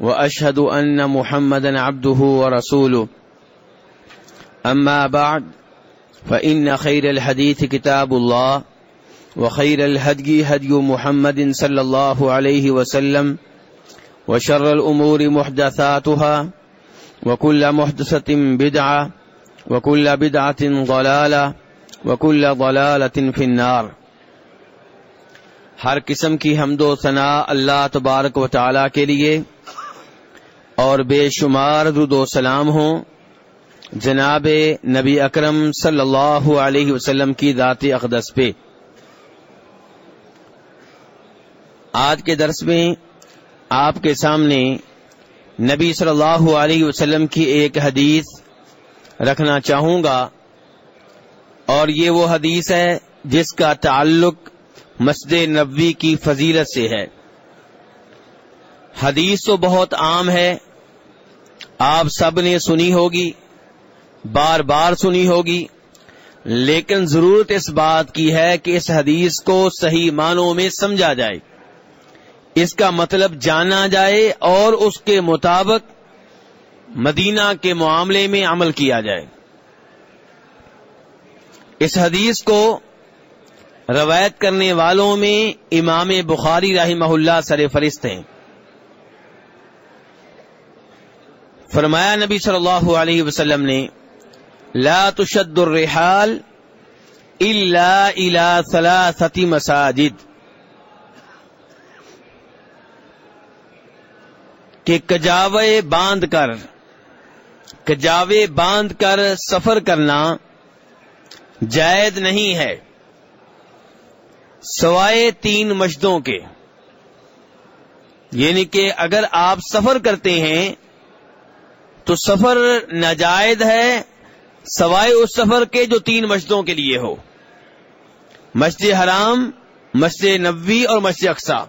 وأشهد أن محمدا عبده ورسوله. أما بعد، فإن خير الحديث كتاب الله، وخير الهدي هدي محمد صلى الله عليه وسلم، وشر الأمور محدثاتها، وكل محدثة بدعة، وكل بدعة ضلالة، وكل ضلالة في النار. ہر قسم کی حمد و ثناء اللہ تبارک و تعالی کے لیے اور بے شمار درود و سلام ہوں جناب نبی اکرم صلی اللہ علیہ وسلم کی ذات اقدس پہ۔ آج کے درس میں آپ کے سامنے نبی صلی اللہ علیہ وسلم کی ایک حدیث رکھنا چاہوں گا۔ اور یہ وہ حدیث ہے جس کا تعلق مسجد نبوی کی فضیلت سے ہے۔ حدیث تو بہت عام ہے آپ سب نے سنی ہوگی، بار بار سنی ہوگی، لیکن ضرورت اس بات کی ہے کہ اس حدیث کو صحیح معنوں میں سمجھا جائے۔ اس کا مطلب جانا جائے اور اس کے مطابق مدینہ کے معاملے میں عمل کیا جائے۔ اس حدیث کو روایت کرنے والوں میں امام بخاری رحمہ اللہ سر فرست ہیں۔ فرمایا نبی صلی اللہ علیہ وسلم نے، لا تشد الرحال الا الى ثلاثه مساجد. کہ کجاوے باندھ کر، کجاوے باندھ کر سفر کرنا جائز نہیں ہے۔ سوائے تین مشدوں کے یعنی کہ اگر آپ سفر کرتے ہیں تو سفر ناجائز ہے سوائے اس سفر کے جو تین مسجدوں کے لیے ہو۔ مسجد حرام، مسجد نبوی اور مسجد اقسا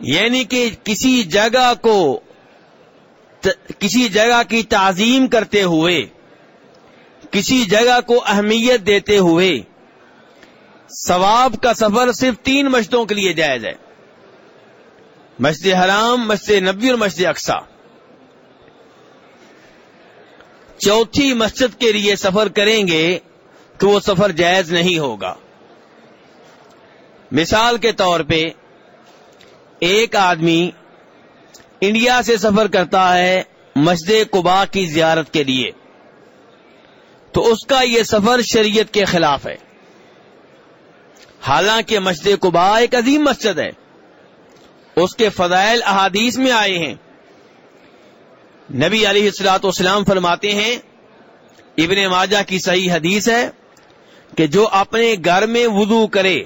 یعنی کہ کسی جگہ کو کسی جگہ کی تعظیم کرتے ہوئے، کسی جگہ کو اہمیت دیتے ہوئے، ثواب کا سفر صرف تین مسجدوں کے لیے جائز ہے۔ مسجد حرام، مسجد نبی اور مسجد اقسا چوتھی مسجد کے لیے سفر کریں گے تو وہ سفر جائز نہیں ہوگا۔ مثال کے طور پہ، ایک آدمی انڈیا سے سفر کرتا ہے مسجد قبا کی زیارت کے لیے۔ تو اس کا یہ سفر شریعت کے خلاف ہے۔ حالانکہ مسجد قبا ایک عظیم مسجد ہے۔ اس کے فضائل احادیث میں آئے ہیں۔ نبی علیہ السلاط والسلام فرماتے ہیں، ابن ماجہ کی صحیح حدیث ہے کہ جو اپنے گھر میں وضو کرے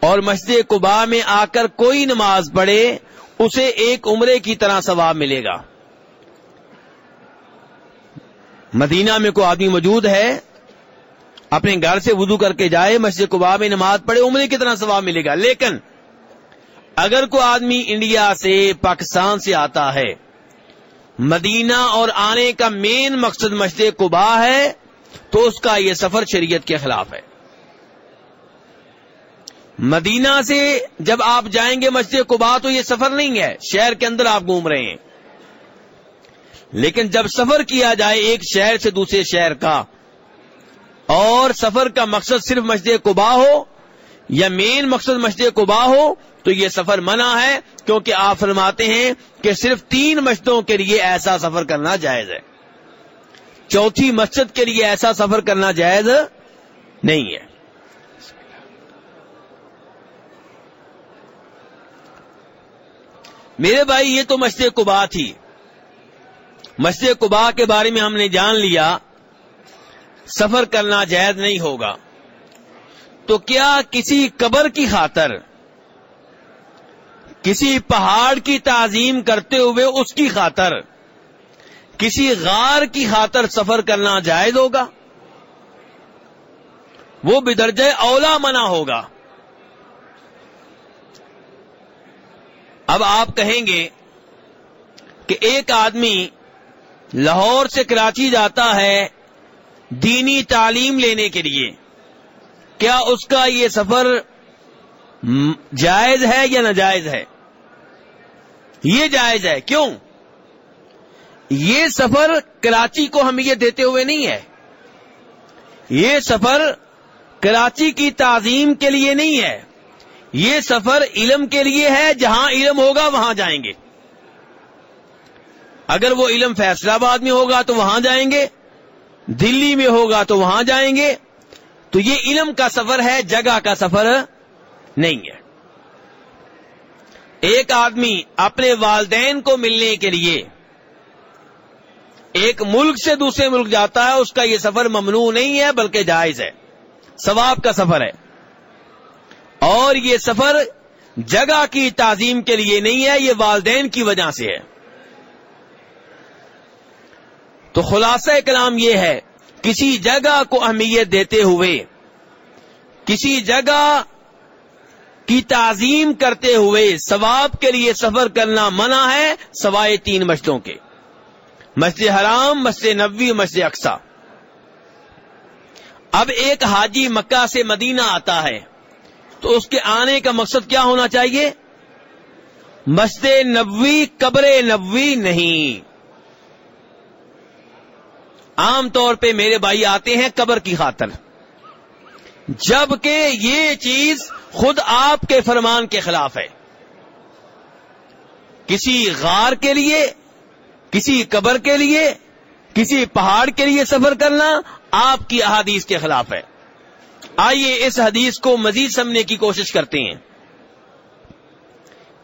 اور مسجد قبا میں آ کر کوئی نماز پڑھے، اسے ایک عمرے کی طرح ثواب ملے گا۔ مدینہ میں کوئی آدمی موجود ہے، اپنے گھر سے وضو کر کے جائے، مسجد قبا میں نماز پڑھے، عمرے کی طرح ثواب ملے گا۔ لیکن اگر کوئی آدمی انڈیا سے، پاکستان سے آتا ہے مدینہ اور آنے کا مین مقصد مسجد قبا ہے، تو اس کا یہ سفر شریعت کے خلاف ہے۔ مدینہ سے جب آپ جائیں گے مسجد قبا تو یہ سفر نہیں ہے، شہر کے اندر آپ گھوم رہے ہیں۔ لیکن جب سفر کیا جائے ایک شہر سے دوسرے شہر کا، اور سفر کا مقصد صرف مسجد قبا ہو یا مین مقصد مسجد قبا ہو تو یہ سفر منع ہے کیونکہ آپ فرماتے ہیں کہ صرف تین مسجدوں کے لیے ایسا سفر کرنا جائز ہے۔ چوتھی مسجد کے لیے ایسا سفر کرنا جائز نہیں ہے۔ میرے بھائی، یہ تو مسجد قبا تھی۔ مسجد قبا کے بارے میں ہم نے جان لیا، سفر کرنا جائز نہیں ہوگا۔ تو کیا کسی قبر کی خاطر کسی پہاڑ کی تعظیم کرتے ہوئے اس کی خاطر، کسی غار کی خاطر سفر کرنا جائز ہوگا؟ وہ بدرج اولا منع ہوگا۔ اب آپ کہیں گے کہ ایک آدمی لاہور سے کراچی جاتا ہے دینی تعلیم لینے کے لیے۔ کیا اس کا یہ سفر جائز ہے یا ناجائز ہے؟ یہ جائز ہے، کیوں؟ یہ سفر کراچی کو ہم یہ دیتے ہوئے نہیں ہے۔ یہ سفر کراچی کی تعظیم کے لیے نہیں ہے۔ یہ سفر علم کے لیے ہے، جہاں علم ہوگا وہاں جائیں گے۔ اگر وہ علم فیصلہ آباد میں ہوگا تو وہاں جائیں گے، دلی میں ہوگا تو وہاں جائیں گے۔ تو یہ علم کا سفر ہے، جگہ کا سفر نہیں ہے۔ ایک آدمی اپنے والدین کو ملنے کے لیے ایک ملک سے دوسرے ملک جاتا ہے، اس کا یہ سفر ممنوع نہیں ہے، بلکہ جائز ہے۔ ثواب کا سفر ہے۔ اور یہ سفر جگہ کی تعظیم کے لیے نہیں ہے، یہ والدین کی وجہ سے ہے۔ تو خلاصہ کلام یہ ہے، کسی جگہ کو اہمیت دیتے ہوئے، کسی جگہ کی تعظیم کرتے ہوئے ثواب کے لیے سفر کرنا منع ہے سوائے تین مسجدوں کے۔ مسجد حرام، مسجد نبوی، مسجد اقسا اب ایک حاجی مکہ سے مدینہ آتا ہے، تو اس کے آنے کا مقصد کیا ہونا چاہیے؟ مسجد نبوی، قبر نبوی نہیں۔ عام طور پہ میرے بھائی آتے ہیں قبر کی خاطر۔ جبکہ یہ چیز خود آپ کے فرمان کے خلاف ہے۔ کسی غار کے لیے، کسی قبر کے لیے، کسی پہاڑ کے لیے سفر کرنا آپ کی احادیث کے خلاف ہے۔ آئیے اس حدیث کو مزید سمجھنے کی کوشش کرتے ہیں۔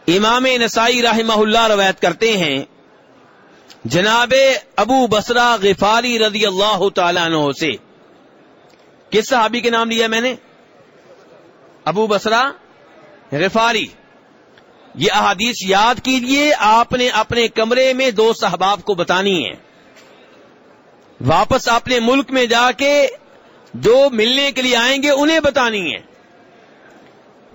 امام نسائی رحمہ اللہ روایت کرتے ہیں، جناب ابو بسرا غفاری رضی اللہ تعالیٰ عنہ سے۔ کس صحابی کے نام لیا میں نے؟ ابو بسرا غفاری۔ یہ احادیث یاد کیجیے آپ نے اپنے کمرے میں دو صحباب کو بتانی ہے واپس اپنے ملک میں جا کے جو ملنے کے لیے آئیں گے، انہیں بتانی ہے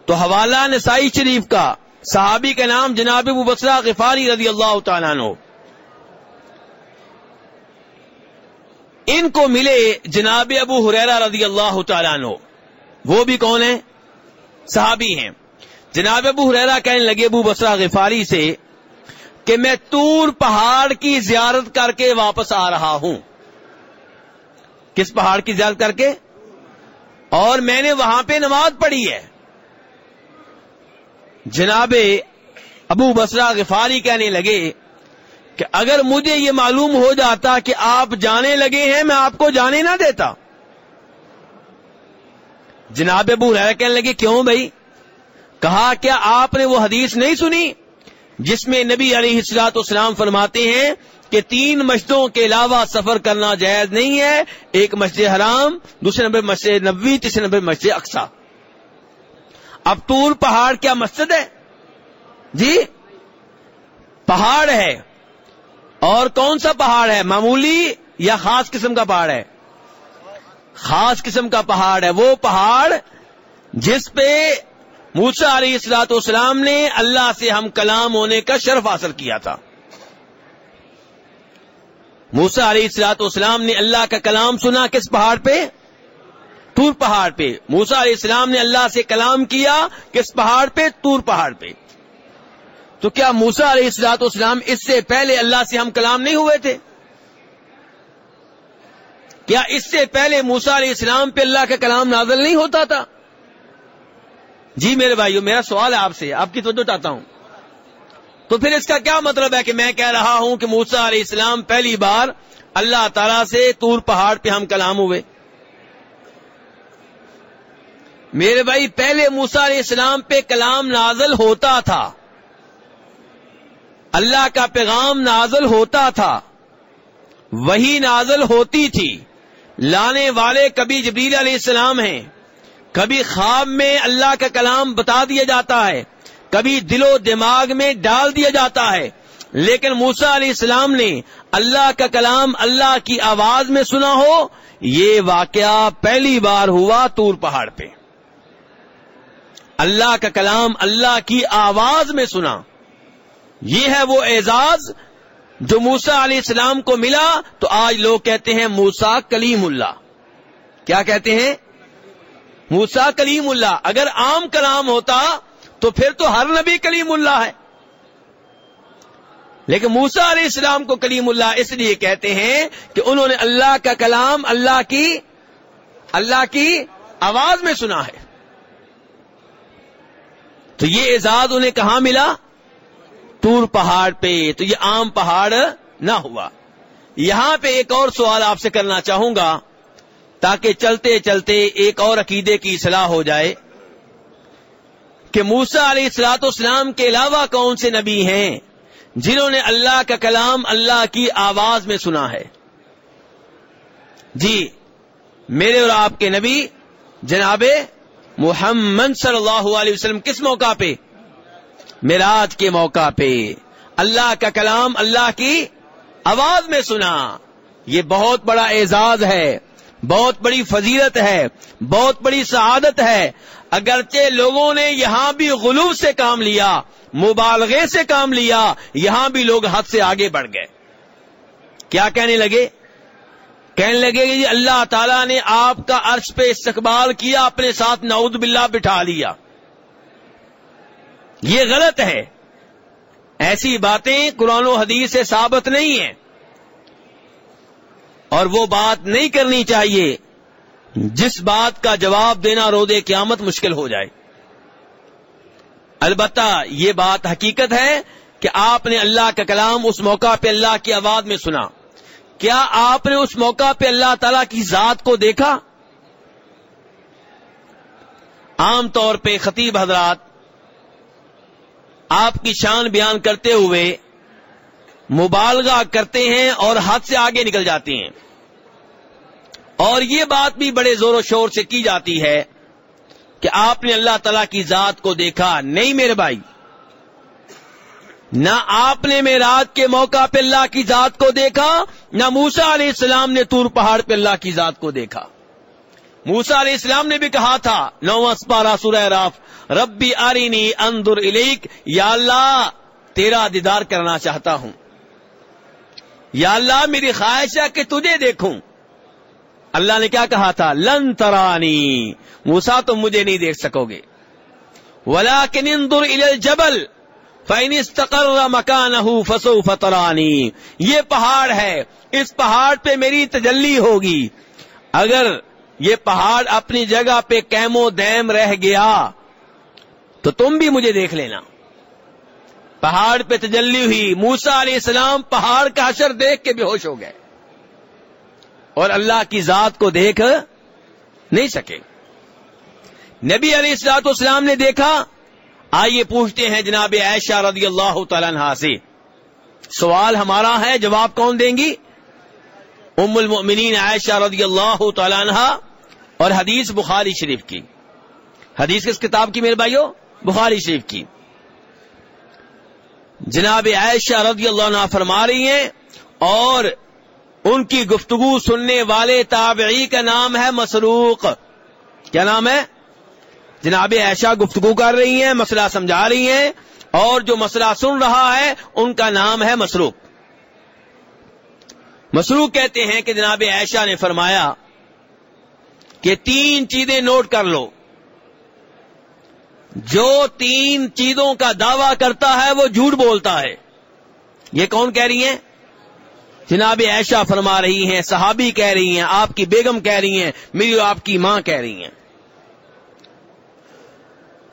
تو حوالہ نسائی شریف کا صحابی کا نام جناب ابو بسرا غفاری رضی اللہ تعالیٰ عنہ۔ ان کو ملے جناب ابو حریرا رضی اللہ تعالیٰ عنہ۔ وہ بھی کون ہیں؟ صحابی ہیں۔ جناب ابو حریرا کہنے لگے ابو بسرا غفاری سے کہ میں تور پہاڑ کی زیارت کر کے واپس آ رہا ہوں۔ کس پہاڑ کی زیارت کر کے؟ اور میں نے وہاں پہ نماز پڑھی ہے۔ جناب ابو بسرا غفاری کہنے لگے کہ اگر مجھے یہ معلوم ہو جاتا کہ آپ جانے لگے ہیں، میں آپ کو جانے نہ دیتا۔ جناب ابو رہ کہنے لگے، کیوں بھائی؟ کہا، کیا آپ نے وہ حدیث نہیں سنی جس میں نبی علیہ السلاط اسلام فرماتے ہیں کہ تین مسجدوں کے علاوہ سفر کرنا جائز نہیں ہے، ایک مسجد حرام، دوسرے نمبر مسجد نبوی، تیسرے نمبر مسجد اقسا اب طور پہاڑ کیا مسجد ہے؟ جی پہاڑ ہے۔ اور کون سا پہاڑ ہے؟ معمولی یا خاص قسم کا پہاڑ ہے؟ خاص قسم کا پہاڑ ہے۔ وہ پہاڑ جس پہ موسا علیہ السلاط اسلام نے اللہ سے ہم کلام ہونے کا شرف حاصل کیا تھا۔ موسا علیہ السلاط اسلام نے اللہ کا کلام سنا کس پہاڑ پہ؟ تور پہاڑ پہ۔ موسا علیہ السلام نے اللہ سے کلام کیا کس پہاڑ پہ؟ تور پہاڑ پہ۔ تو کیا موسا علیہ السلاط اسلام اس سے پہلے اللہ سے ہم کلام نہیں ہوئے تھے؟ کیا اس سے پہلے موسا علیہ السلام پہ اللہ کا کلام نازل نہیں ہوتا تھا؟ جی میرے بھائیو، میرا سوال ہے آپ سے، آپ کی توجہ چاہتا ہوں۔ تو پھر اس کا کیا مطلب ہے کہ میں کہہ رہا ہوں کہ موسا علیہ السلام پہلی بار اللہ تعالی سے تور پہاڑ پہ ہم کلام ہوئے؟ میرے بھائی، پہلے موسا علیہ السلام پہ کلام نازل ہوتا تھا۔ اللہ کا پیغام نازل ہوتا تھا، وہی نازل ہوتی تھی۔ لانے والے کبھی جبریل علیہ السلام ہیں، کبھی خواب میں اللہ کا کلام بتا دیا جاتا ہے، کبھی دل و دماغ میں ڈال دیا جاتا ہے۔ لیکن موسا علیہ السلام نے اللہ کا کلام اللہ کی آواز میں سنا ہو، یہ واقعہ پہلی بار ہوا تور پہاڑ پہ۔ اللہ کا کلام اللہ کی آواز میں سنا۔ یہ ہے وہ اعزاز جو موسا علیہ السلام کو ملا تو آج لوگ کہتے ہیں موسا کلیم اللہ۔ کیا کہتے ہیں؟ موسا کلیم اللہ۔ اگر عام کلام ہوتا تو پھر تو ہر نبی کلیم اللہ ہے۔ لیکن موسا علیہ السلام کو کلیم اللہ اس لیے کہتے ہیں کہ انہوں نے اللہ کا کلام اللہ کی اللہ کی آواز میں سنا ہے۔ تو یہ اعزاز انہیں کہاں ملا؟ تور پہاڑ پہ، تو یہ عام پہاڑ نہ ہوا۔ یہاں پہ ایک اور سوال آپ سے کرنا چاہوں گا، تاکہ چلتے چلتے ایک اور عقیدے کی اصلاح ہو جائے کہ موسا علیہ السلاط اسلام کے علاوہ کون سے نبی ہیں جنہوں نے اللہ کا کلام اللہ کی آواز میں سنا ہے۔ جی میرے اور آپ کے نبی جناب محمد صلی اللہ علیہ وسلم کس موقع پہ میراج کے موقع پہ اللہ کا کلام اللہ کی آواز میں سنا۔ یہ بہت بڑا اعزاز ہے، بہت بڑی فضیلت ہے، بہت بڑی سعادت ہے۔ اگرچہ لوگوں نے یہاں بھی غلو سے کام لیا، مبالغے سے کام لیا، یہاں بھی لوگ حد سے آگے بڑھ گئے۔ کیا کہنے لگے؟ کہنے لگے جی اللہ تعالیٰ نے آپ کا عرش پہ استقبال کیا، اپنے ساتھ نعود باللہ بٹھا لیا۔ یہ غلط ہے۔ ایسی باتیں قرآن و حدیث سے ثابت نہیں ہیں۔ اور وہ بات نہیں کرنی چاہیے۔ جس بات کا جواب دینا رود قیامت مشکل ہو جائے۔ البتہ یہ بات حقیقت ہے کہ آپ نے اللہ کا کلام اس موقع پہ اللہ کی آواز میں سنا۔ کیا آپ نے اس موقع پہ اللہ تعالی کی ذات کو دیکھا؟ عام طور پہ خطیب حضرات آپ کی شان بیان کرتے ہوئے مبالغہ کرتے ہیں اور حد سے آگے نکل جاتے ہیں۔ اور یہ بات بھی بڑے زور و شور سے کی جاتی ہے کہ آپ نے اللہ تعالی کی ذات کو دیکھا، نہیں میرے بھائی۔ نہ آپ نے میراج کے موقع پہ اللہ کی ذات کو دیکھا، نہ موسا علیہ السلام نے تور پہاڑ پہ اللہ کی ذات کو دیکھا۔ موسا علیہ السلام نے بھی کہا تھا نو اسپارا سورہ راف ربی آرینی اندر الیک، یا اللہ، تیرا دیدار کرنا چاہتا ہوں۔ یا اللہ، میری خواہش ہے کہ تجھے دیکھوں۔ اللہ نے کیا کہا تھا؟ لن ترانی موسا تم مجھے نہیں دیکھ سکو گے۔ ولا کندر جبل استقر مکان فسو فترانی یہ پہاڑ ہے، اس پہاڑ پہ میری تجلی ہوگی۔ اگر یہ پہاڑ اپنی جگہ پہ کیمو دیم رہ گیا تو تم بھی مجھے دیکھ لینا۔ پہاڑ پہ تجلی ہوئی موسا علیہ السلام پہاڑ کا اثر دیکھ کے بے ہوش ہو گئے۔ اور اللہ کی ذات کو دیکھ نہیں سکے۔ نبی علیہ السلاط اسلام نے دیکھا، آئیے پوچھتے ہیں جناب عائشہ رضی اللہ تعالیٰ سے۔ سوال ہمارا ہے، جواب کون دیں گی؟ ام المؤمنین عائشہ رضی اللہ تعالیٰ عنہ اور حدیث بخاری شریف کی۔ حدیث کس کتاب کی میرے بھائیو؟ بخاری شریف کی۔ جناب عائشہ رضی اللہ عنہ فرما رہی ہیں، اور ان کی گفتگو سننے والے تابعی کا نام ہے مسروق۔ کیا نام ہے؟ جناب ایشا گفتگو کر رہی ہیں، مسئلہ سمجھا رہی ہیں، اور جو مسئلہ سن رہا ہے، ان کا نام ہے مسروق۔ مسروق کہتے ہیں کہ جناب ایشا نے فرمایا کہ تین چیزیں نوٹ کر لو۔ جو تین چیزوں کا دعوی کرتا ہے وہ جھوٹ بولتا ہے۔ یہ کون کہہ رہی ہیں؟ جناب ایشا فرما رہی ہیں، صحابی کہہ رہی ہیں، آپ کی بیگم کہہ رہی ہیں، میری آپ کی ماں کہہ رہی ہیں۔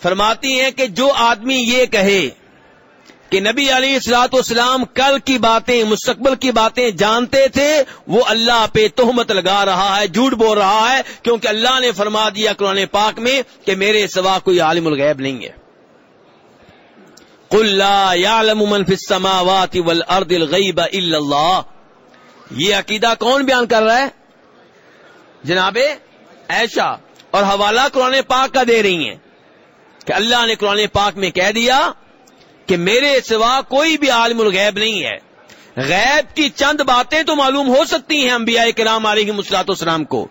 فرماتی ہیں کہ جو آدمی یہ کہے کہ نبی علی السلاط اسلام کل کی باتیں، مستقبل کی باتیں جانتے تھے، وہ اللہ پہ تہمت لگا رہا ہے، جھوٹ بول رہا ہے، کیونکہ اللہ نے فرما دیا قرآن پاک میں کہ میرے سوا کوئی عالم الغیب نہیں ہے۔ السماوات والارض الغیب الا اللہ۔ یہ عقیدہ کون بیان کر رہا ہے؟ جناب ایشا اور حوالہ قرآن پاک کا دے رہی ہیں کہ اللہ نے قرآن پاک میں کہہ دیا کہ میرے سوا کوئی بھی عالم الغیب نہیں ہے۔ غیب کی چند باتیں تو معلوم ہو سکتی ہیں انبیاء کرام علیہ مسلاط اسلام کو۔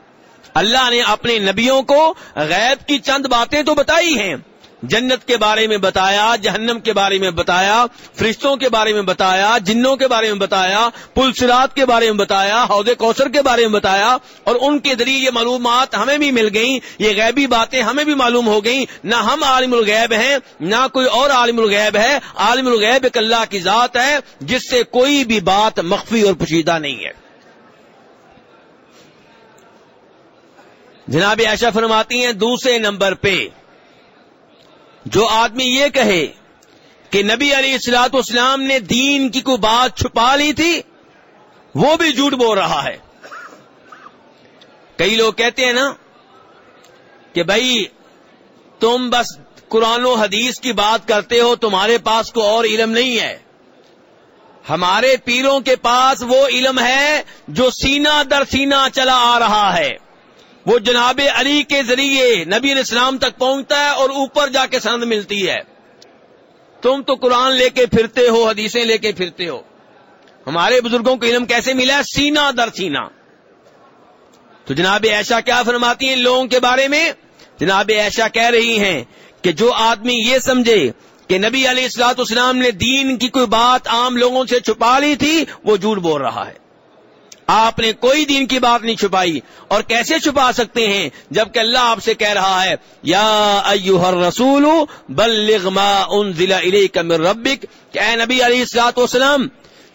اللہ نے اپنے نبیوں کو غیب کی چند باتیں تو بتائی ہیں۔ جنت کے بارے میں بتایا، جہنم کے بارے میں بتایا، فرشتوں کے بارے میں بتایا، جنوں کے بارے میں بتایا، پلسرات کے بارے میں بتایا، حوض کوثر کے بارے میں بتایا، اور ان کے ذریعے یہ معلومات ہمیں بھی مل گئیں، یہ غیبی باتیں ہمیں بھی معلوم ہو گئیں، نہ ہم عالم الغیب ہیں، نہ کوئی اور عالم الغیب ہے، عالم الغیب ایک اللہ کی ذات ہے، جس سے کوئی بھی بات مخفی اور پوشیدہ نہیں ہے۔ جناب ایشا فرماتی ہیں، دوسرے نمبر پہ جو آدمی یہ کہے کہ نبی علی السلاط اسلام نے دین کی کوئی بات چھپا لی تھی، وہ بھی جھوٹ بول رہا ہے۔ کئی لوگ کہتے ہیں نا کہ بھائی تم بس قرآن و حدیث کی بات کرتے ہو، تمہارے پاس کو اور علم نہیں ہے۔ ہمارے پیروں کے پاس وہ علم ہے جو سینہ در سینہ چلا آ رہا ہے۔ وہ جناب علی کے ذریعے نبی علیہ السلام تک پہنچتا ہے اور اوپر جا کے سند ملتی ہے۔ تم تو قرآن لے کے پھرتے ہو، حدیثیں لے کے پھرتے ہو۔ ہمارے بزرگوں کو علم کیسے ملا؟ ہے سینا در سینا تو جناب ایشا کیا فرماتی ہیں لوگوں کے بارے میں؟ جناب ایشا کہہ رہی ہیں کہ جو آدمی یہ سمجھے کہ نبی علیہ السلاط اسلام نے دین کی کوئی بات عام لوگوں سے چھپا لی تھی، وہ جھوٹ بول رہا ہے۔ آپ نے کوئی دین کی بات نہیں چھپائی اور کیسے چھپا سکتے ہیں جبکہ اللہ آپ سے کہہ رہا ہے، یا ایوہ الرسول بلغ ما انزل الیک من ربک، کہ اے نبی علیہ السلاط والسلام،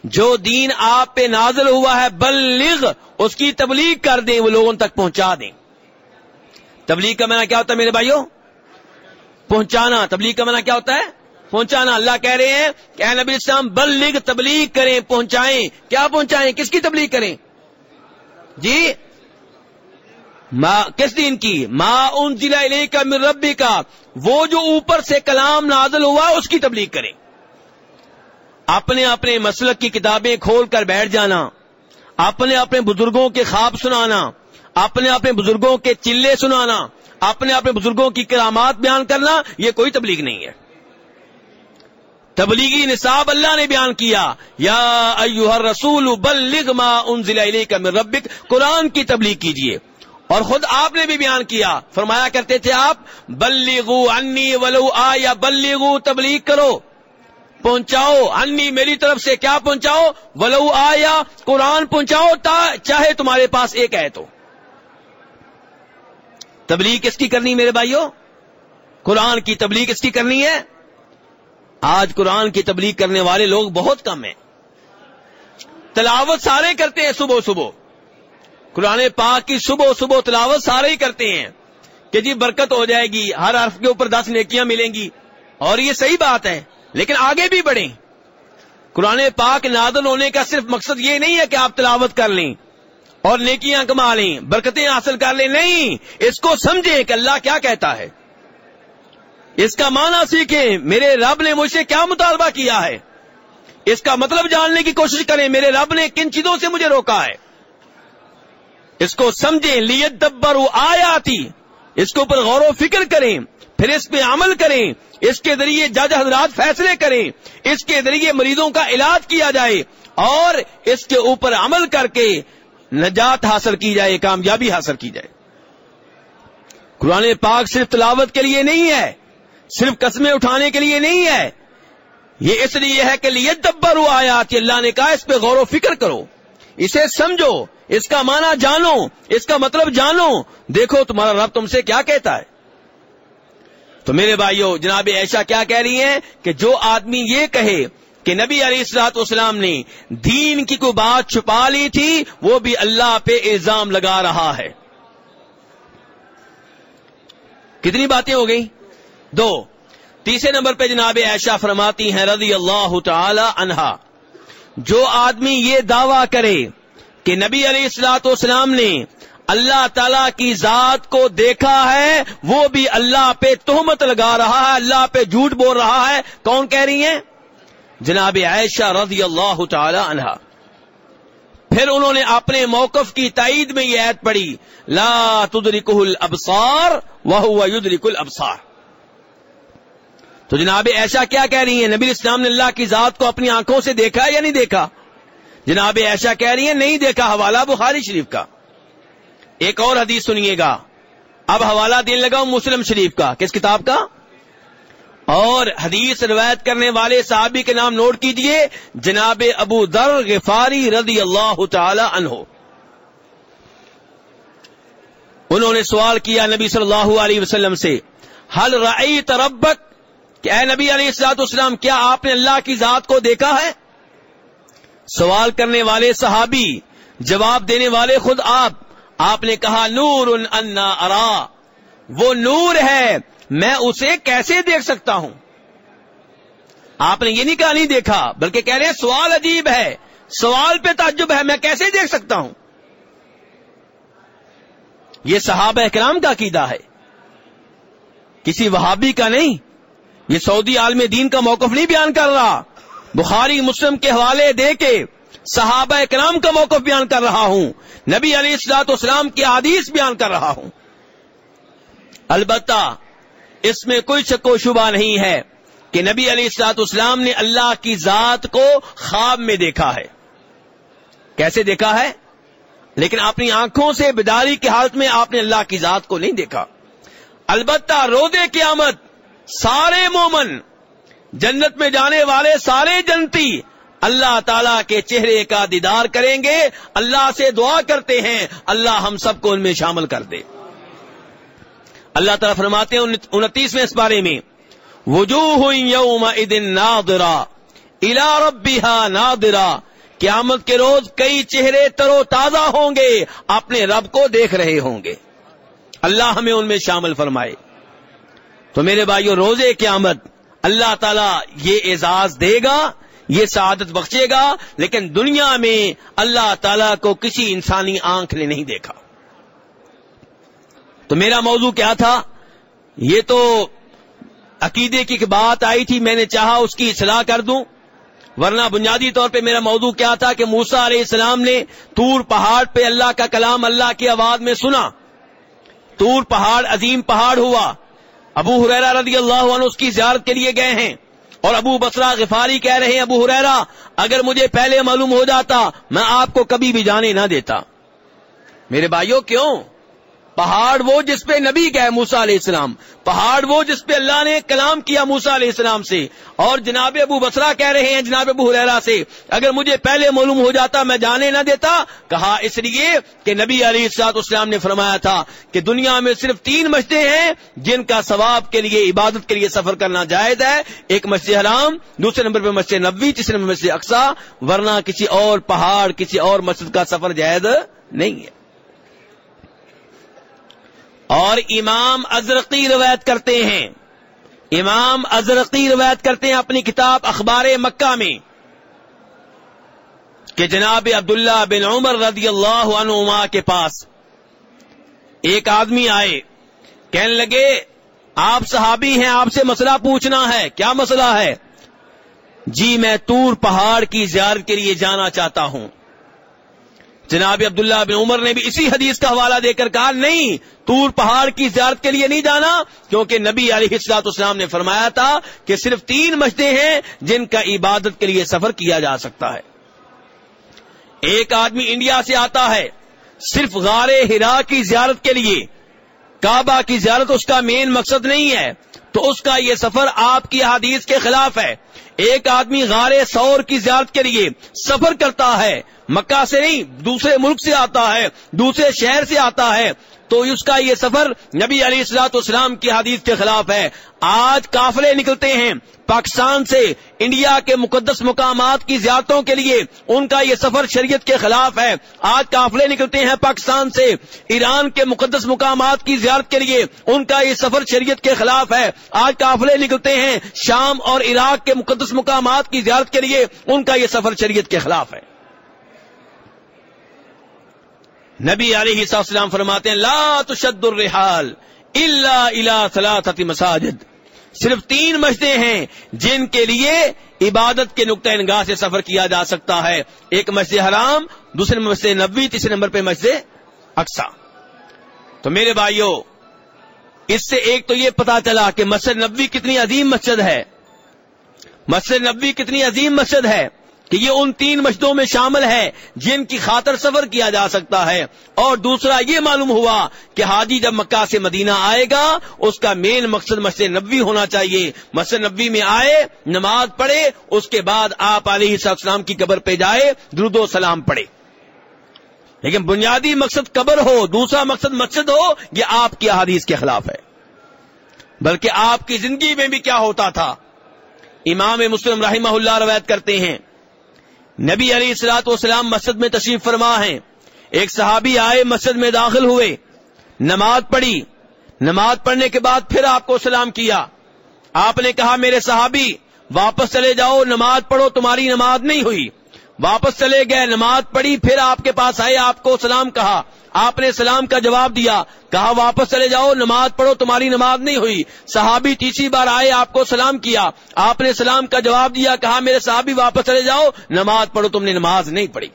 جو دین آپ پہ نازل ہوا ہے، بلغ، اس کی تبلیغ کر دیں، وہ لوگوں تک پہنچا دیں۔ تبلیغ کا معنی کیا ہوتا ہے میرے بھائیوں؟ پہنچانا۔ تبلیغ کا معنی کیا ہوتا ہے؟ پہنچانا۔ اللہ کہہ رہے ہیں کہ اے نبی السلام، بلغ، تبلیغ کریں، پہنچائیں۔ کیا پہنچائیں؟ کس کی تبلیغ کریں؟ جی؟ ما کس دین کی؟ ما ان ضلع کا ربی کا وہ جو اوپر سے کلام نازل ہوا اس کی تبلیغ کریں اپنے اپنے مسلک کی کتابیں کھول کر بیٹھ جانا، اپنے اپنے بزرگوں کے خواب سنانا، اپنے اپنے بزرگوں کے چلے سنانا، اپنے اپنے بزرگوں کی کرامات بیان کرنا، یہ کوئی تبلیغ نہیں ہے۔ تبلیغی نصاب اللہ نے بیان کیا۔ یا ایوہ الرسول بلغ ما انزل الیک من ربک، قرآن کی تبلیغ کیجیے۔ اور خود آپ نے بھی بیان کیا۔ فرمایا کرتے تھے آپ، بلغو انی ولو آیا، بلغو تبلیغ کرو۔ پہنچاؤ، انی میری طرف سے کیا پہنچاؤ؟ ولو آیا، قرآن پہنچاؤ، تا چاہے تمہارے پاس ایک ہے تو۔ تبلیغ کس کی کرنی میرے بھائیوں قرآن کی تبلیغ کس کی کرنی ہے؟ آج قرآن کی تبلیغ کرنے والے لوگ بہت کم ہیں۔ تلاوت سارے کرتے ہیں صبح صبح۔ قرآن پاک کی صبح صبح تلاوت سارے ہی کرتے ہیں۔ کہ جی برکت ہو جائے گی، ہر حرف کے اوپر دس نیکیاں ملیں گی۔ اور یہ صحیح بات ہے، لیکن آگے بھی بڑھیں۔ قرآن پاک نادل ہونے کا صرف مقصد یہ نہیں ہے کہ آپ تلاوت کر لیں اور نیکیاں کما لیں، برکتیں حاصل کر لیں۔ نہیں، اس کو سمجھیں کہ اللہ کیا کہتا ہے۔ اس کا معنی سیکھیں میرے رب نے مجھ سے کیا مطالبہ کیا ہے؟ اس کا مطلب جاننے کی کوشش کریں، میرے رب نے کن چیزوں سے مجھے روکا ہے؟ اس کو سمجھیں لیت دبر آیا تھی اس کے اوپر غور و فکر کریں، پھر اس پہ عمل کریں، اس کے ذریعے جج حضرات فیصلے کریں، اس کے ذریعے مریضوں کا علاج کیا جائے، اور اس کے اوپر عمل کر کے نجات حاصل کی جائے، کامیابی حاصل کی جائے۔ قرآن پاک صرف تلاوت کے لیے نہیں ہے صرف قسمیں اٹھانے کے لیے نہیں ہے۔ یہ اس لیے ہے کہ لیے دبر آیا کہ اللہ نے کہا اس پہ غور و فکر کرو۔ اسے سمجھو، اس کا معنی جانو، اس کا مطلب جانو۔ دیکھو تمہارا رب تم سے کیا کہتا ہے۔ تو میرے بھائیوں جناب ایشا کیا کہہ رہی ہیں کہ جو آدمی یہ کہے کہ نبی علیہ السلاط اسلام نے دین کی کوئی بات چھپا لی تھی، وہ بھی اللہ پہ الزام لگا رہا ہے۔ کتنی باتیں ہو گئی دو، تیسرے نمبر پہ جناب ایشا فرماتی ہیں رضی اللہ تعالی عنہا جو آدمی یہ دعویٰ کرے کہ نبی علیہ السلاط والسلام نے اللہ تعالی کی ذات کو دیکھا ہے، وہ بھی اللہ پہ تہمت لگا رہا ہے، اللہ پہ جھوٹ بول رہا ہے، کون کہہ رہی ہیں؟ جناب عائشہ رضی اللہ تعالی عنہا پھر انہوں نے اپنے موقف کی تائید میں یہ عید پڑھی، لا تدرکہ الابصار وہو یدرک الابصار۔ تو جناب ایشا کیا کہہ رہی ہیں؟ نبی اسلام نے اللہ کی ذات کو اپنی آنکھوں سے دیکھا یا نہیں دیکھا؟ جناب ایشا کہہ رہی ہیں، نہیں دیکھا، حوالہ بخاری شریف کا۔ ایک اور حدیث سنیے گا۔ اب حوالہ دینے لگا ہوں مسلم شریف کا۔ کس کتاب کا؟ اور حدیث روایت کرنے والے صحابی کے نام نوٹ کیجیے۔ جناب ابو در غفاری رضی اللہ تعالی عنہ۔ انہوں نے سوال کیا نبی صلی اللہ علیہ وسلم سے۔ حل رئی تربک کہ اے نبی علیہ السلاط اسلام کیا آپ نے اللہ کی ذات کو دیکھا ہے؟ سوال کرنے والے صحابی، جواب دینے والے خود آپ۔ آپ نے کہا نور انا ارا۔ وہ نور ہے، میں اسے کیسے دیکھ سکتا ہوں؟ آپ نے یہ نہیں کہا نہیں دیکھا، بلکہ کہہ رہے ہیں، سوال عجیب ہے۔ سوال پہ تعجب ہے، میں کیسے دیکھ سکتا ہوں؟ یہ صحابہ اکرام کا عقیدہ ہے۔ کسی وہابی کا نہیں یہ سعودی عالم دین کا موقف نہیں بیان کر رہا۔ بخاری مسلم کے حوالے دے کے صحابہ اکرام کا موقف بیان کر رہا ہوں۔ نبی علی السلاط اسلام کی حدیث بیان کر رہا ہوں۔ البتہ اس میں کوئی شک و شبہ نہیں ہے کہ نبی علی السلاط اسلام نے اللہ کی ذات کو خواب میں دیکھا ہے۔ کیسے دیکھا ہے؟ لیکن اپنی آنکھوں سے بیداری کی حالت میں آپ نے اللہ کی ذات کو نہیں دیکھا۔ البتہ رودے قیامت سارے مومن جنت میں جانے والے سارے جنتی اللہ تعالی کے چہرے کا دیدار کریں گے، اللہ سے دعا کرتے ہیں، اللہ ہم سب کو ان میں شامل کر دے۔ اللہ تعالیٰ فرماتے ہیں انتیس میں اس بارے میں، وجوہ یوم ادن نادرا الا ربها نادرا قیامت کے روز کئی چہرے ترو تازہ ہوں گے، اپنے رب کو دیکھ رہے ہوں گے۔ اللہ ہمیں ان میں شامل فرمائے۔ تو میرے بھائیو، روزے قیامت اللہ تعالیٰ یہ اعزاز دے گا، یہ سعادت بخشے گا، لیکن دنیا میں اللہ تعالیٰ کو کسی انسانی آنکھ نے نہیں دیکھا۔ تو میرا موضوع کیا تھا؟ یہ تو عقیدے کی بات آئی تھی، میں نے چاہا اس کی اصلاح کر دوں۔ ورنہ بنیادی طور پہ میرا موضوع کیا تھا کہ موسا علیہ السلام نے تور پہاڑ پہ اللہ کا کلام اللہ کی آواز میں سنا۔ تور پہاڑ، عظیم پہاڑ ہوا۔ ابو حریرا رضی اللہ عنہ اس کی زیارت کے لیے گئے ہیں اور ابو بسرا غفاری کہہ رہے ہیں، ابو حریرا اگر مجھے پہلے معلوم ہو جاتا، میں آپ کو کبھی بھی جانے نہ دیتا۔ میرے بھائیوں، کیوں؟ پہاڑ وہ جس پہ نبی گئے موسا علیہ السلام، پہاڑ وہ جس پہ اللہ نے کلام کیا موسا علیہ السلام سے۔ اور جناب ابو بسرا کہہ رہے ہیں، جناب ابو حرا سے، اگر مجھے پہلے معلوم ہو جاتا میں جانے نہ دیتا، کہا اس لیے کہ نبی علی السلاط اسلام نے فرمایا تھا کہ دنیا میں صرف تین مسجدیں ہیں جن کا ثواب کے لیے، عبادت کے لیے سفر کرنا جائز ہے۔ ایک مسجد حرام، دوسرے نمبر پہ مسجد نبی تیسرے نمبر مسجد اقسا ورنہ کسی اور پہاڑ، کسی اور مسجد کا سفر جائز نہیں ہے۔ اور امام ازرقی روایت کرتے ہیں۔ امام ازرقی روایت کرتے ہیں اپنی کتاب اخبار مکہ میں۔ کہ جناب عبداللہ بن عمر رضی اللہ عنہما کے پاس ایک آدمی آئے، کہنے لگے، آپ صحابی ہیں، آپ سے مسئلہ پوچھنا ہے، کیا مسئلہ ہے؟ جی میں تور پہاڑ کی زیارت کے لیے جانا چاہتا ہوں۔ جناب عبداللہ بن عمر نے بھی اسی حدیث کا حوالہ دے کر کہا، نہیں تور پہاڑ کی زیارت کے لیے نہیں جانا، کیونکہ نبی علیہ السلاط اسلام نے فرمایا تھا کہ صرف تین مسجدیں ہیں جن کا عبادت کے لیے سفر کیا جا سکتا ہے۔ ایک آدمی انڈیا سے آتا ہے، صرف غار ہرا کی زیارت کے لیے، کعبہ کی زیارت اس کا مین مقصد نہیں ہے، تو اس کا یہ سفر آپ کی حدیث کے خلاف ہے۔ ایک آدمی غار سور کی زیارت کے لیے سفر کرتا ہے، مکہ سے نہیں، دوسرے ملک سے آتا ہے، دوسرے شہر سے آتا ہے، تو اس کا یہ سفر نبی علی السلاط اسلام کی حدیث کے خلاف ہے۔ آج قافلے نکلتے ہیں پاکستان سے انڈیا کے مقدس مقامات کی زیارتوں کے لیے، ان کا یہ سفر شریعت کے خلاف ہے۔ آج قافلے نکلتے ہیں پاکستان سے ایران کے مقدس مقامات کی زیارت کے لیے، ان کا یہ سفر شریعت کے خلاف ہے۔ آج قافلے نکلتے ہیں شام اور عراق کے مقدس مقامات کی زیارت کے لیے ان کا یہ سفر شریعت کے خلاف ہے۔ نبی علیہ السلام فرماتے ہیں، لا تشد الرحال الا الى ثلاثه مساجد۔ صرف تین مسجدیں ہیں جن کے لیے عبادت کے نقطۂ نگاہ سے سفر کیا جا سکتا ہے۔ ایک مسجد حرام، دوسرے مسجد نبی تیسرے نمبر پہ مسجد اقسا تو میرے بھائیوں اس سے ایک تو یہ پتا چلا کہ مسجد نبوی کتنی عظیم مسجد ہے۔ مسجد نبوی کتنی عظیم مسجد ہے کہ یہ ان تین مسجدوں میں شامل ہے جن کی خاطر سفر کیا جا سکتا ہے۔ اور دوسرا یہ معلوم ہوا کہ حاجی جب مکہ سے مدینہ آئے گا، اس کا مین مقصد مسجد نبوی ہونا چاہیے۔ مسجد نبوی میں آئے، نماز پڑھے، اس کے بعد آپ علیہ السلام کی قبر پہ جائے، درود و سلام پڑھے۔ لیکن بنیادی مقصد قبر ہو، دوسرا مقصد مسجد ہو، یہ آپ کی احادیث کے خلاف ہے۔ بلکہ آپ کی زندگی میں بھی کیا ہوتا تھا؟ امام مسلم رحمہ اللہ روایت کرتے ہیں۔ نبی علی السلاۃ وسلام مسجد میں تشریف فرما ہیں۔ ایک صحابی آئے مسجد میں داخل ہوئے۔ نماز پڑھی۔ نماز پڑھنے کے بعد پھر آپ کو سلام کیا۔ آپ نے کہا، میرے صحابی، واپس چلے جاؤ، نماز پڑھو، تمہاری نماز نہیں ہوئی۔ واپس چلے گئے، نماز پڑھی، پھر آپ کے پاس آئے، آپ کو سلام کہا۔ آپ نے سلام کا جواب دیا، کہا واپس چلے جاؤ، نماز پڑھو، تمہاری نماز نہیں ہوئی۔ صحابی تیسری بار آئے، آپ کو سلام کیا۔ آپ نے سلام کا جواب دیا، کہا میرے صحابی واپس چلے جاؤ، نماز پڑھو، تم نے نماز نہیں پڑھی۔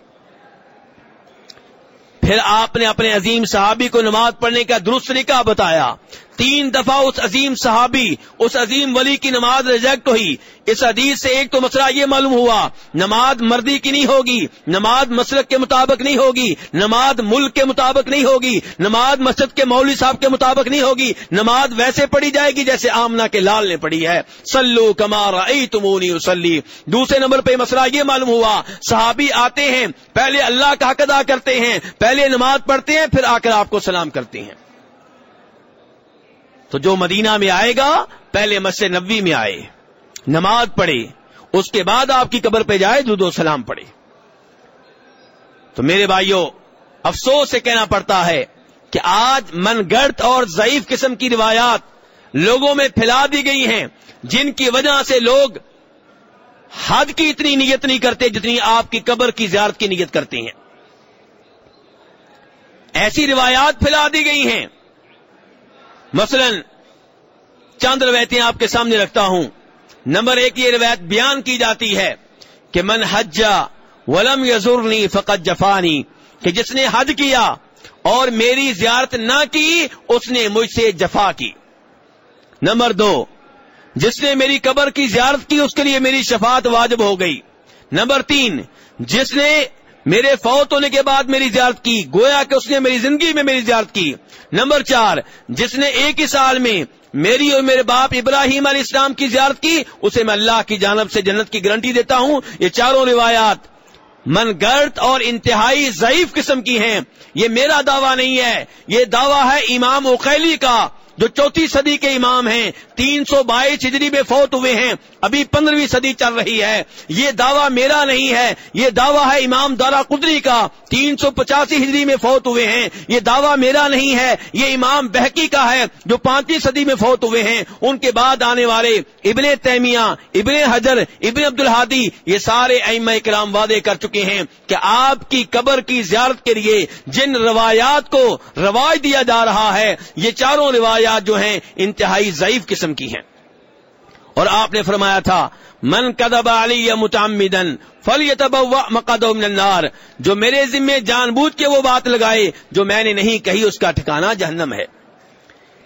پھر آپ نے اپنے عظیم صحابی کو نماز پڑھنے کا درست طریقہ بتایا۔ تین دفعہ اس عظیم صحابی، اس عظیم ولی کی نماز ریجیکٹ ہوئی۔ اس حدیث سے ایک تو مسئلہ یہ معلوم ہوا، نماز مردی کی نہیں ہوگی، نماز مسلک کے مطابق نہیں ہوگی، نماز ملک کے مطابق نہیں ہوگی، نماز مسجد کے مولوی صاحب کے مطابق نہیں ہوگی، نماز ویسے پڑھی جائے گی جیسے آمنا کے لال نے پڑھی ہے۔ سلو کمار تمونی وسلی دوسرے نمبر پہ مسئلہ یہ معلوم ہوا، صحابی آتے ہیں، پہلے اللہ کا حق ادا کرتے ہیں، پہلے نماز پڑھتے ہیں، پھر آ کر آپ کو سلام کرتے ہیں۔ تو جو مدینہ میں آئے گا، پہلے مسجد نبوی میں آئے۔ نماز پڑھے۔ اس کے بعد آپ کی قبر پہ جائے جو دو سلام پڑھے۔ تو میرے بھائیوں افسوس سے کہنا پڑتا ہے کہ آج من گڑت اور ضعیف قسم کی روایات لوگوں میں پھیلا دی گئی ہیں، جن کی وجہ سے لوگ حد کی اتنی نیت نہیں کرتے جتنی آپ کی قبر کی زیارت کی نیت کرتے ہیں۔ ایسی روایات پھیلا دی گئی ہیں۔ مثلا چند روایتیں آپ کے سامنے رکھتا ہوں۔ نمبر ایک، یہ روایت بیان کی جاتی ہے کہ من حجا ولم یزرنی فقط جفانی، کہ جس نے حج کیا اور میری زیارت نہ کی، اس نے مجھ سے جفا کی۔ نمبر دو، جس نے میری قبر کی زیارت کی، اس کے لیے میری شفاعت واجب ہو گئی۔ نمبر تین، جس نے میرے فوت ہونے کے بعد میری زیارت کی، گویا کہ اس نے میری زندگی میں میری زیارت کی۔ نمبر چار، جس نے ایک ہی سال میں میری اور میرے باپ ابراہیم علیہ السلام کی زیارت کی، اسے میں اللہ کی جانب سے جنت کی گارنٹی دیتا ہوں۔ یہ چاروں روایات من گرد اور انتہائی ضعیف قسم کی ہیں۔ یہ میرا دعویٰ نہیں ہے۔ یہ دعویٰ ہے امام اقیلی کا۔ جو چوتھی صدی کے امام ہیں، تین سو بائیس ہجری میں فوت ہوئے ہیں، ابھی پندرہویں صدی چل رہی ہے۔ یہ دعویٰ میرا نہیں ہے، یہ دعویٰ ہے امام دارا قدری کا۔ تین سو پچاسی ہجری میں فوت ہوئے ہیں، یہ دعویٰ میرا نہیں ہے، یہ امام بہکی کا ہے جو پانچویں صدی میں فوت ہوئے ہیں۔ ان کے بعد آنے والے ابن تیمیہ، ابن حجر، ابن عبد الحادی یہ سارے ام کرام وعدے کر چکے ہیں کہ آپ کی قبر کی زیارت کے لیے جن روایات کو رواج دیا جا رہا ہے، یہ چاروں روایات جو ہیں انتہائی ضعیف قسم کی ہیں۔ اور آپ نے فرمایا تھا، من کدب علی متعمدن فل من النار جو میرے ذمے جان بوجھ کے وہ بات لگائے جو میں نے نہیں کہی، اس کا ٹھکانہ جہنم ہے۔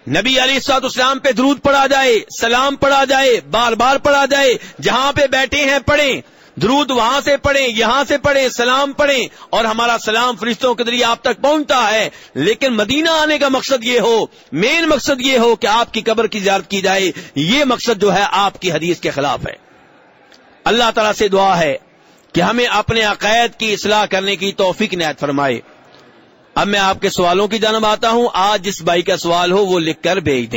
نبی علی سعد اسلام پہ درود پڑا جائے، سلام پڑا جائے، بار بار پڑا جائے، جہاں پہ بیٹھے ہیں، پڑھیں۔ درود وہاں سے پڑھیں، یہاں سے پڑھیں، سلام پڑھیں اور ہمارا سلام فرشتوں کے ذریعے آپ تک پہنچتا ہے۔ لیکن مدینہ آنے کا مقصد یہ ہو مین مقصد یہ ہو کہ آپ کی قبر کی زیارت کی جائے۔ یہ مقصد جو ہے آپ کی حدیث کے خلاف ہے۔ اللہ تعالیٰ سے دعا ہے کہ ہمیں اپنے عقائد کی اصلاح کرنے کی توفیق نہایت فرمائے۔ اب میں آپ کے سوالوں کی جانب آتا ہوں۔ آج جس بھائی کا سوال ہو وہ لکھ کر بھیج دیں۔